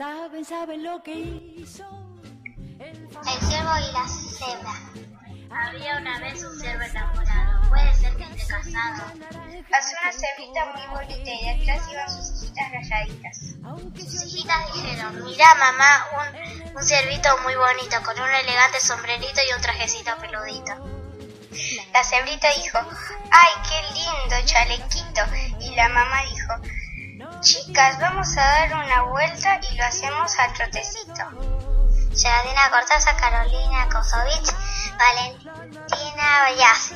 Saben, saben lo que hizo. El ciervo y la cebra. Había una vez un ciervo enamorado. Puede ser que esté casado. Pasó una cervita muy bonita y detrás iban sus hijitas rayaditas. Sus hijitas dijeron, mira mamá, un, un ciervito muy bonito con un elegante sombrerito y un trajecito peludito. La cebrita dijo, ¡ay, qué lindo chalequito! Y la mamá dijo, chicas, vamos a dar una vuelta y lo hacemos al trotecito. Geraldina Cortázar, Carolina Kosovich, Valentina Vallaz.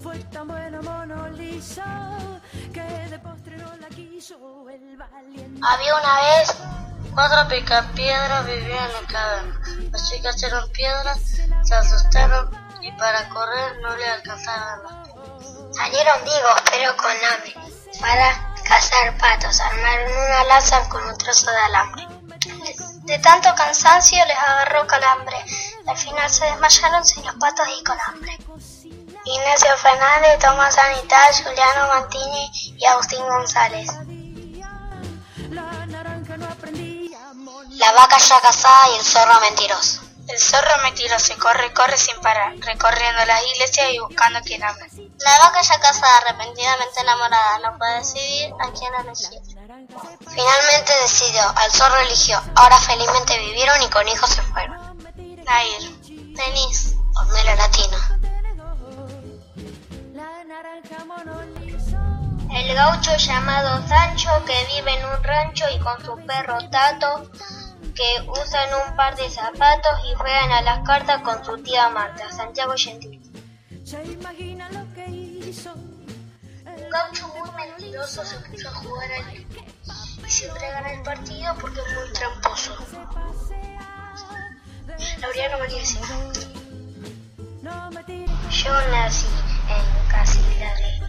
Fue tan bueno mono liso que de postre no la quiso el valiente. Había una vez cuatro picapiedras vivían en caverna. Las chicas eran piedras, se asustaron y para correr no le alcanzaron las piernas. Salieron vivos pero con hambre para cazar patos. Armaron una lanza con un trozo de alambre. De tanto cansancio les agarró calambre. Al final se desmayaron sin los patos y con hambre. Ignacio Fernández, Tomás Anital, Juliano Mantini y Agustín González. La vaca ya casada y el zorro mentiroso. El zorro mentiroso corre, corre sin parar, recorriendo las iglesias y buscando quien ama. La vaca ya casada, repentinamente enamorada, no puede decidir a quién elegir. Finalmente decidió, al zorro eligió. Ahora felizmente vivieron y con hijos se fueron. Nair. Ornella Latino. El gaucho llamado Sancho que vive en un rancho y con su perro Tato que usan un par de zapatos y juegan a las cartas con su tía Marta, Santiago Gentil. Se imagina lo que hizo. Un gaucho muy mentiroso se puso a jugar al y siempre gana el partido porque es muy tramposo. Laureano tires Yo nací en Casilare.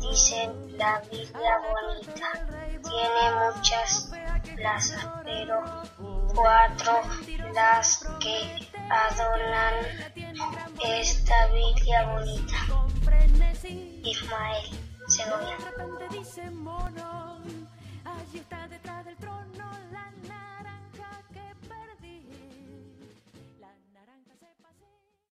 Dicen la Biblia bonita. Tiene muchas plazas, pero cuatro las que adornan esta Biblia bonita. Ismael Segovia.